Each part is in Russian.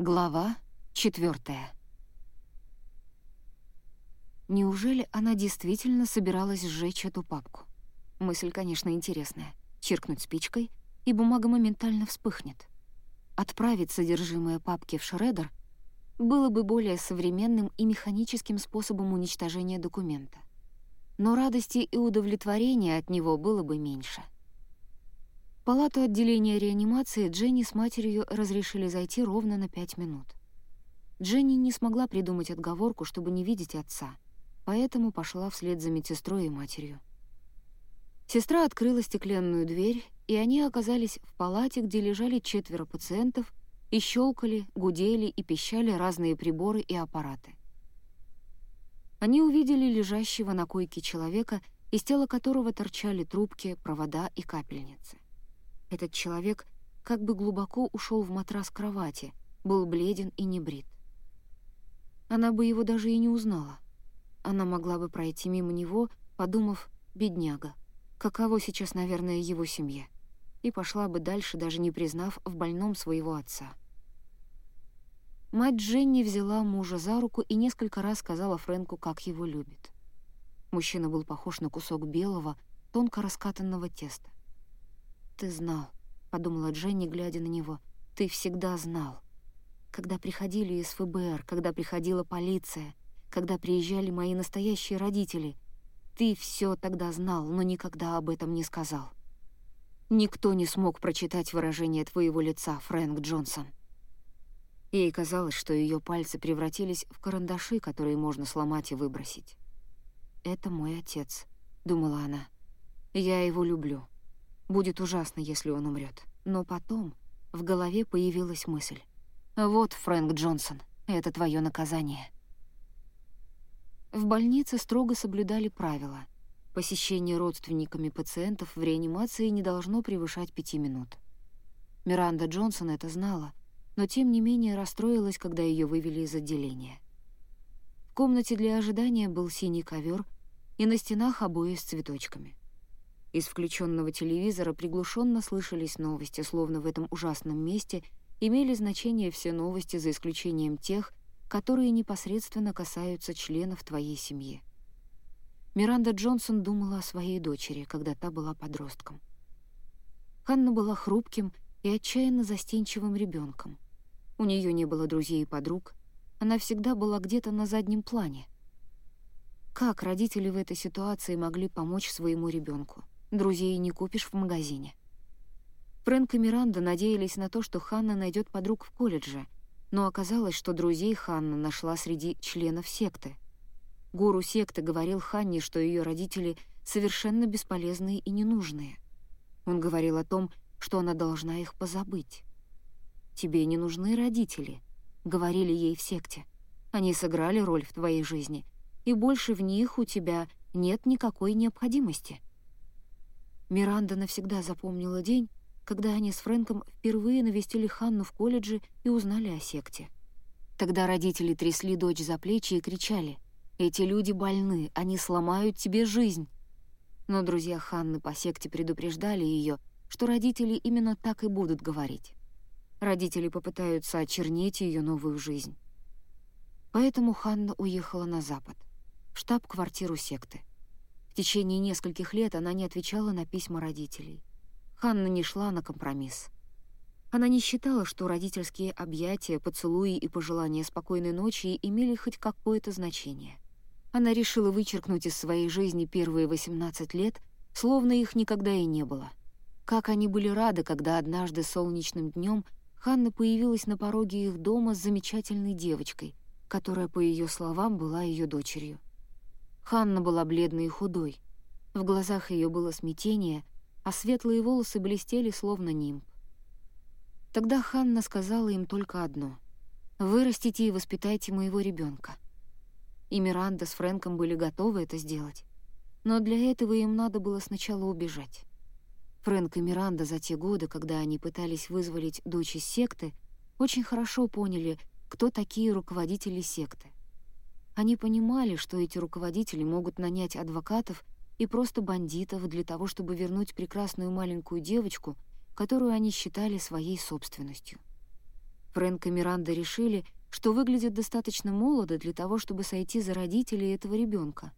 Глава четвертая. Неужели она действительно собиралась сжечь эту папку? Мысль, конечно, интересная. Чиркнуть спичкой, и бумага моментально вспыхнет. Отправить содержимое папки в шредер было бы более современным и механическим способом уничтожения документа. Но радости и удовлетворения от него было бы меньше — палату отделения реанимации Дженни с матерью разрешили зайти ровно на пять минут. Дженни не смогла придумать отговорку, чтобы не видеть отца, поэтому пошла вслед за медсестрой и матерью. Сестра открыла стеклянную дверь, и они оказались в палате, где лежали четверо пациентов и щелкали, гудели и пищали разные приборы и аппараты. Они увидели лежащего на койке человека, из тела которого торчали трубки, провода и капельницы. Этот человек как бы глубоко ушел в матрас кровати, был бледен и небрит. Она бы его даже и не узнала. Она могла бы пройти мимо него, подумав «бедняга», каково сейчас, наверное, его семье, и пошла бы дальше, даже не признав в больном своего отца. Мать Дженни взяла мужа за руку и несколько раз сказала Фрэнку, как его любит. Мужчина был похож на кусок белого, тонко раскатанного теста. «Ты знал», — подумала Дженни, глядя на него. «Ты всегда знал. Когда приходили из ФБР, когда приходила полиция, когда приезжали мои настоящие родители, ты все тогда знал, но никогда об этом не сказал. Никто не смог прочитать выражение твоего лица, Фрэнк Джонсон». Ей казалось, что ее пальцы превратились в карандаши, которые можно сломать и выбросить. «Это мой отец», — думала она. «Я его люблю». Будет ужасно, если он умрет. Но потом в голове появилась мысль. «Вот, Фрэнк Джонсон, это твое наказание». В больнице строго соблюдали правила. Посещение родственниками пациентов в реанимации не должно превышать пяти минут. Миранда Джонсон это знала, но тем не менее расстроилась, когда ее вывели из отделения. В комнате для ожидания был синий ковер и на стенах обои с цветочками. Из включенного телевизора приглушенно слышались новости, словно в этом ужасном месте имели значение все новости за исключением тех, которые непосредственно касаются членов твоей семьи. Миранда Джонсон думала о своей дочери, когда та была подростком. Ханна была хрупким и отчаянно застенчивым ребенком. У нее не было друзей и подруг, она всегда была где-то на заднем плане. Как родители в этой ситуации могли помочь своему ребенку? Друзей не купишь в магазине. Фрэнк и Миранда надеялись на то, что Ханна найдет подруг в колледже, но оказалось, что друзей Ханна нашла среди членов секты. Гуру секты говорил Ханне, что ее родители совершенно бесполезные и ненужные. Он говорил о том, что она должна их позабыть. «Тебе не нужны родители», — говорили ей в секте. «Они сыграли роль в твоей жизни, и больше в них у тебя нет никакой необходимости». Миранда навсегда запомнила день, когда они с Фрэнком впервые навестили Ханну в колледже и узнали о секте. Тогда родители трясли дочь за плечи и кричали «Эти люди больны, они сломают тебе жизнь». Но друзья Ханны по секте предупреждали ее, что родители именно так и будут говорить. Родители попытаются очернить ее новую жизнь. Поэтому Ханна уехала на запад, в штаб-квартиру секты течение нескольких лет она не отвечала на письма родителей. Ханна не шла на компромисс. Она не считала, что родительские объятия, поцелуи и пожелания спокойной ночи имели хоть какое-то значение. Она решила вычеркнуть из своей жизни первые 18 лет, словно их никогда и не было. Как они были рады, когда однажды солнечным днем Ханна появилась на пороге их дома с замечательной девочкой, которая, по ее словам, была ее дочерью. Ханна была бледной и худой. В глазах ее было смятение, а светлые волосы блестели, словно нимб. Тогда Ханна сказала им только одно — «Вырастите и воспитайте моего ребенка. И Миранда с Фрэнком были готовы это сделать. Но для этого им надо было сначала убежать. Фрэнк и Миранда за те годы, когда они пытались вызволить дочь из секты, очень хорошо поняли, кто такие руководители секты. Они понимали, что эти руководители могут нанять адвокатов и просто бандитов для того, чтобы вернуть прекрасную маленькую девочку, которую они считали своей собственностью. Фрэнк и Миранда решили, что выглядят достаточно молодо для того, чтобы сойти за родителей этого ребенка.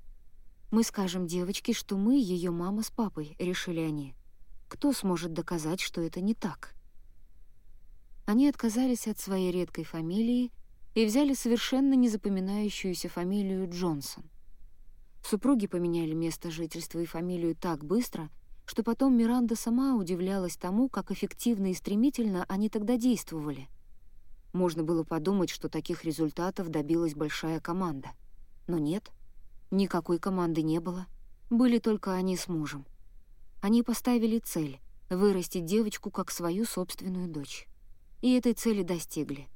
«Мы скажем девочке, что мы ее мама с папой», — решили они. «Кто сможет доказать, что это не так?» Они отказались от своей редкой фамилии и взяли совершенно незапоминающуюся фамилию Джонсон. Супруги поменяли место жительства и фамилию так быстро, что потом Миранда сама удивлялась тому, как эффективно и стремительно они тогда действовали. Можно было подумать, что таких результатов добилась большая команда. Но нет, никакой команды не было, были только они с мужем. Они поставили цель — вырастить девочку как свою собственную дочь. И этой цели достигли.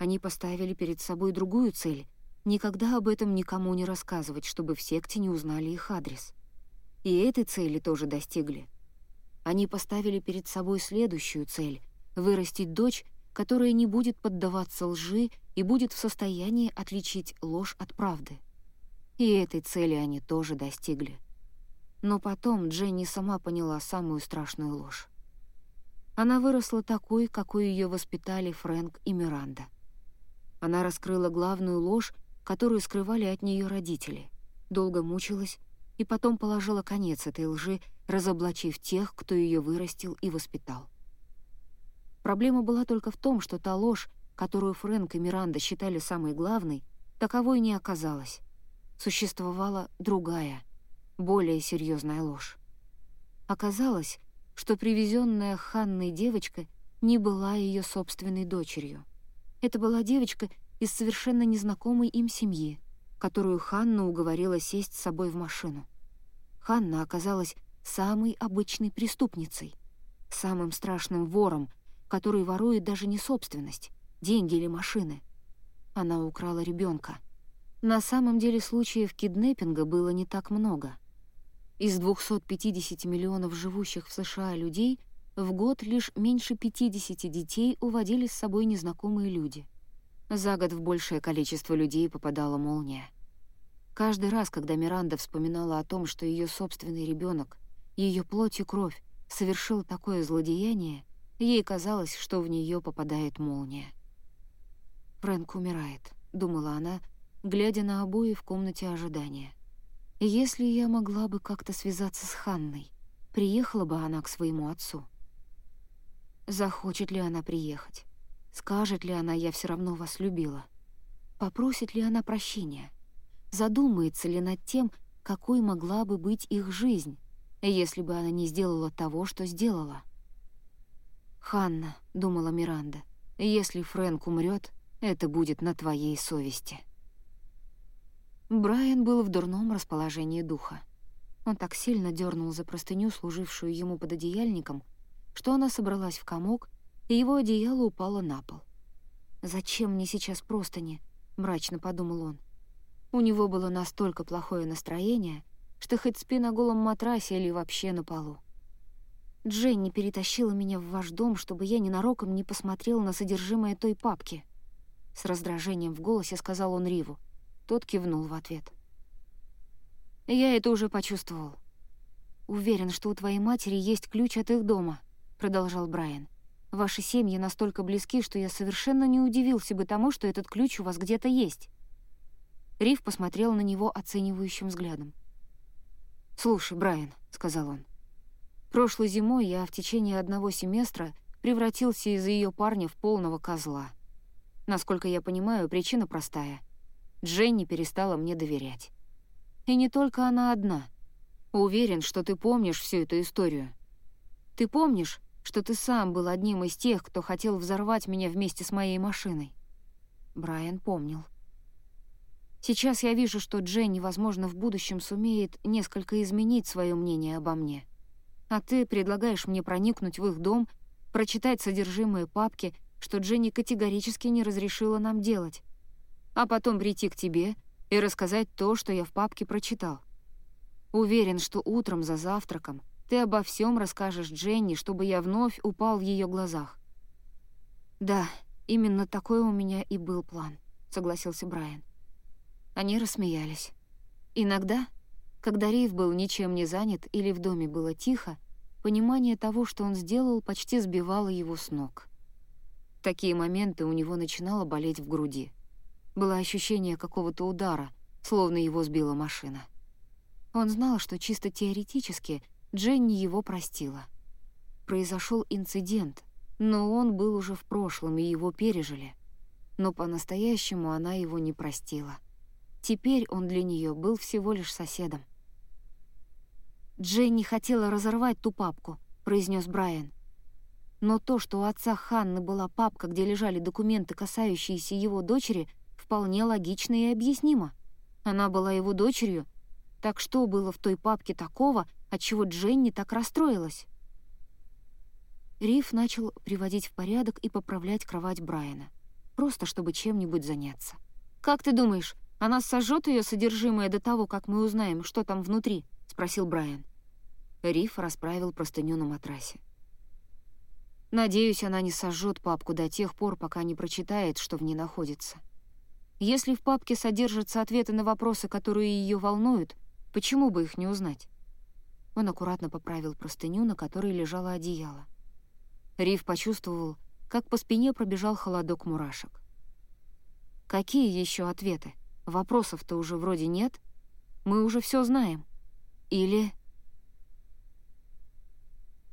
Они поставили перед собой другую цель — никогда об этом никому не рассказывать, чтобы в секте не узнали их адрес — и этой цели тоже достигли. Они поставили перед собой следующую цель — вырастить дочь, которая не будет поддаваться лжи и будет в состоянии отличить ложь от правды. И этой цели они тоже достигли. Но потом Дженни сама поняла самую страшную ложь. Она выросла такой, какой ее воспитали Фрэнк и Миранда. Она раскрыла главную ложь, которую скрывали от нее родители. Долго мучилась, и потом положила конец этой лжи, разоблачив тех, кто ее вырастил и воспитал. Проблема была только в том, что та ложь, которую Фрэнк и Миранда считали самой главной, таковой не оказалась. Существовала другая, более серьезная ложь. Оказалось, что привезенная Ханной девочка не была ее собственной дочерью. Это была девочка из совершенно незнакомой им семьи, которую Ханна уговорила сесть с собой в машину. Ханна оказалась самой обычной преступницей, самым страшным вором, который ворует даже не собственность, деньги или машины. Она украла ребенка. На самом деле случаев киднеппинга было не так много. Из 250 миллионов живущих в США людей в год лишь меньше 50 детей уводили с собой незнакомые люди. За год в большее количество людей попадала молния. Каждый раз, когда Миранда вспоминала о том, что ее собственный ребенок, ее плоть и кровь, совершил такое злодеяние, ей казалось, что в нее попадает молния. «Фрэнк умирает», — думала она, глядя на обои в комнате ожидания. «Если я могла бы как-то связаться с Ханной, приехала бы она к своему отцу. Захочет ли она приехать? Скажет ли она «я все равно вас любила»? Попросит ли она прощения?» задумается ли над тем, какой могла бы быть их жизнь, если бы она не сделала того, что сделала. «Ханна», — думала Миранда, — «если Фрэнк умрет, это будет на твоей совести». Брайан был в дурном расположении духа. Он так сильно дернул за простыню, служившую ему под одеяльником, что она собралась в комок, и его одеяло упало на пол. «Зачем мне сейчас простыни?» — мрачно подумал он. У него было настолько плохое настроение, что хоть спи на голом матрасе или вообще на полу. Дженни перетащила меня в ваш дом, чтобы я ненароком не посмотрел на содержимое той папки. С раздражением в голосе сказал он Риву. Тот кивнул в ответ. «Я это уже почувствовал. Уверен, что у твоей матери есть ключ от их дома», — продолжал Брайан. «Ваши семьи настолько близки, что я совершенно не удивился бы тому, что этот ключ у вас где-то есть». Рив посмотрел на него оценивающим взглядом. «Слушай, Брайан», — сказал он, — «прошлой зимой я в течение одного семестра превратился из ее парня в полного козла. Насколько я понимаю, причина простая. Дженни перестала мне доверять. И не только она одна. Уверен, что ты помнишь всю эту историю. Ты помнишь, что ты сам был одним из тех, кто хотел взорвать меня вместе с моей машиной?» Брайан помнил. Сейчас я вижу, что Дженни, возможно, в будущем сумеет несколько изменить свое мнение обо мне. А ты предлагаешь мне проникнуть в их дом, прочитать содержимое папки, что Дженни категорически не разрешила нам делать, а потом прийти к тебе и рассказать то, что я в папке прочитал. Уверен, что утром за завтраком ты обо всем расскажешь Дженни, чтобы я вновь упал в ее глазах. «Да, именно такой у меня и был план», — согласился Брайан. Они рассмеялись. Иногда, когда Рейв был ничем не занят или в доме было тихо, понимание того, что он сделал, почти сбивало его с ног. В такие моменты у него начинало болеть в груди. Было ощущение какого-то удара, словно его сбила машина. Он знал, что чисто теоретически Дженни его простила. Произошел инцидент, но он был уже в прошлом, и его пережили. Но по-настоящему она его не простила. Теперь он для нее был всего лишь соседом. «Дженни хотела разорвать ту папку», — произнес Брайан. Но то, что у отца Ханны была папка, где лежали документы, касающиеся его дочери, вполне логично и объяснимо. Она была его дочерью, так что было в той папке такого, от чего Дженни так расстроилась? Риф начал приводить в порядок и поправлять кровать Брайана, просто чтобы чем-нибудь заняться. «Как ты думаешь, она сожжет ее содержимое до того, как мы узнаем, что там внутри?» — спросил Брайан. Риф расправил простыню на матрасе. Надеюсь, она не сожжет папку до тех пор, пока не прочитает, что в ней находится. Если в папке содержатся ответы на вопросы, которые ее волнуют, почему бы их не узнать? Он аккуратно поправил простыню, на которой лежало одеяло. Риф почувствовал, как по спине пробежал холодок мурашек. Какие еще ответы? Вопросов-то уже вроде нет. Мы уже все знаем. Или...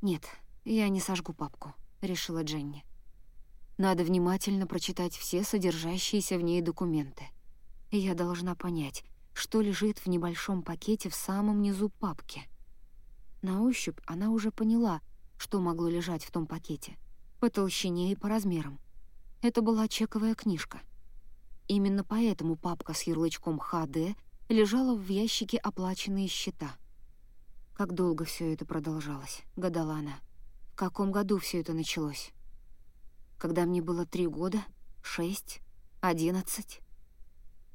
Нет, я не сожгу папку. — решила Дженни. «Надо внимательно прочитать все содержащиеся в ней документы. я должна понять, что лежит в небольшом пакете в самом низу папки». На ощупь она уже поняла, что могло лежать в том пакете. По толщине и по размерам. Это была чековая книжка. Именно поэтому папка с ярлычком «ХД» лежала в ящике «Оплаченные счета». Как долго все это продолжалось, гадала она каком году все это началось? Когда мне было три года, шесть, одиннадцать?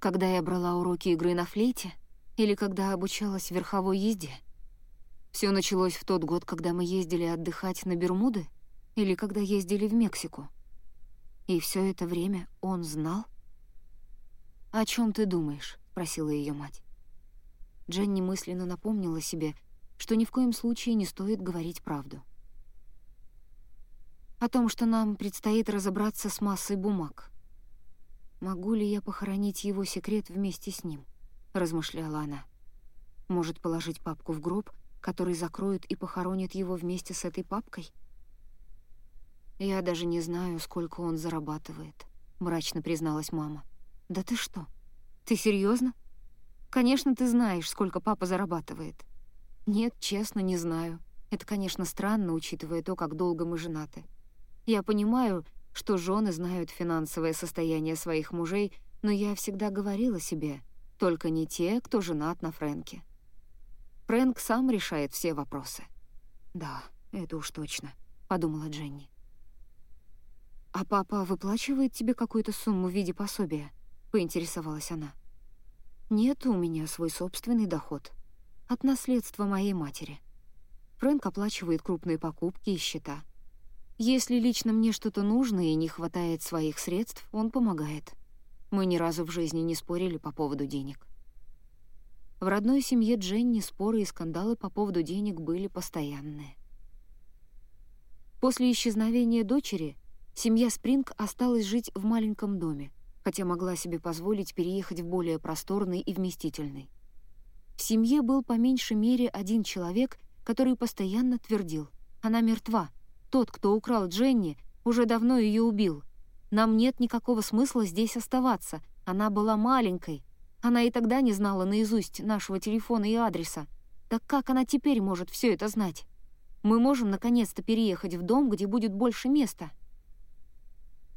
Когда я брала уроки игры на флейте? Или когда обучалась верховой езде? Все началось в тот год, когда мы ездили отдыхать на Бермуды? Или когда ездили в Мексику? И все это время он знал? «О чем ты думаешь?» — спросила ее мать. Дженни мысленно напомнила себе, что ни в коем случае не стоит говорить правду о том, что нам предстоит разобраться с массой бумаг. «Могу ли я похоронить его секрет вместе с ним?» — размышляла она. «Может, положить папку в гроб, который закроют и похоронят его вместе с этой папкой?» «Я даже не знаю, сколько он зарабатывает», — мрачно призналась мама. «Да ты что? Ты серьезно? Конечно, ты знаешь, сколько папа зарабатывает». «Нет, честно, не знаю. Это, конечно, странно, учитывая то, как долго мы женаты. Я понимаю, что жены знают финансовое состояние своих мужей, но я всегда говорила себе, только не те, кто женат на Фрэнке. Фрэнк сам решает все вопросы. «Да, это уж точно», — подумала Дженни. «А папа выплачивает тебе какую-то сумму в виде пособия?» — поинтересовалась она. «Нет, у меня свой собственный доход. От наследства моей матери. Фрэнк оплачивает крупные покупки и счета. Если лично мне что-то нужно и не хватает своих средств, он помогает. Мы ни разу в жизни не спорили по поводу денег. В родной семье Дженни споры и скандалы по поводу денег были постоянные. После исчезновения дочери семья Спринг осталась жить в маленьком доме, хотя могла себе позволить переехать в более просторный и вместительный. В семье был по меньшей мере один человек, который постоянно твердил «она мертва», тот, кто украл Дженни, уже давно ее убил. Нам нет никакого смысла здесь оставаться. Она была маленькой. Она и тогда не знала наизусть нашего телефона и адреса. Так как она теперь может все это знать? Мы можем наконец-то переехать в дом, где будет больше места.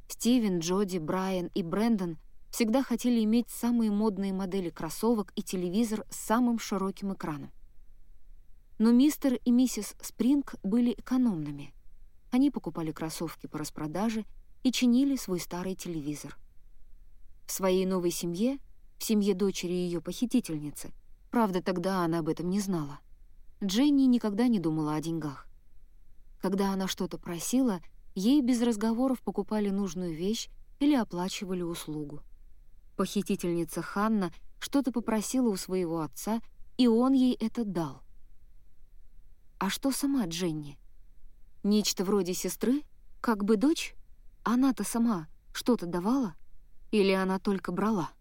Стивен, Джоди, Брайан и Брэндон всегда хотели иметь самые модные модели кроссовок и телевизор с самым широким экраном. Но мистер и миссис Спринг были экономными. Они покупали кроссовки по распродаже и чинили свой старый телевизор. В своей новой семье, в семье дочери ее похитительницы, правда, тогда она об этом не знала, Дженни никогда не думала о деньгах. Когда она что-то просила, ей без разговоров покупали нужную вещь или оплачивали услугу. Похитительница Ханна что-то попросила у своего отца, и он ей это дал. А что сама Дженни? Нечто вроде сестры? Как бы дочь? Она-то сама что-то давала? Или она только брала?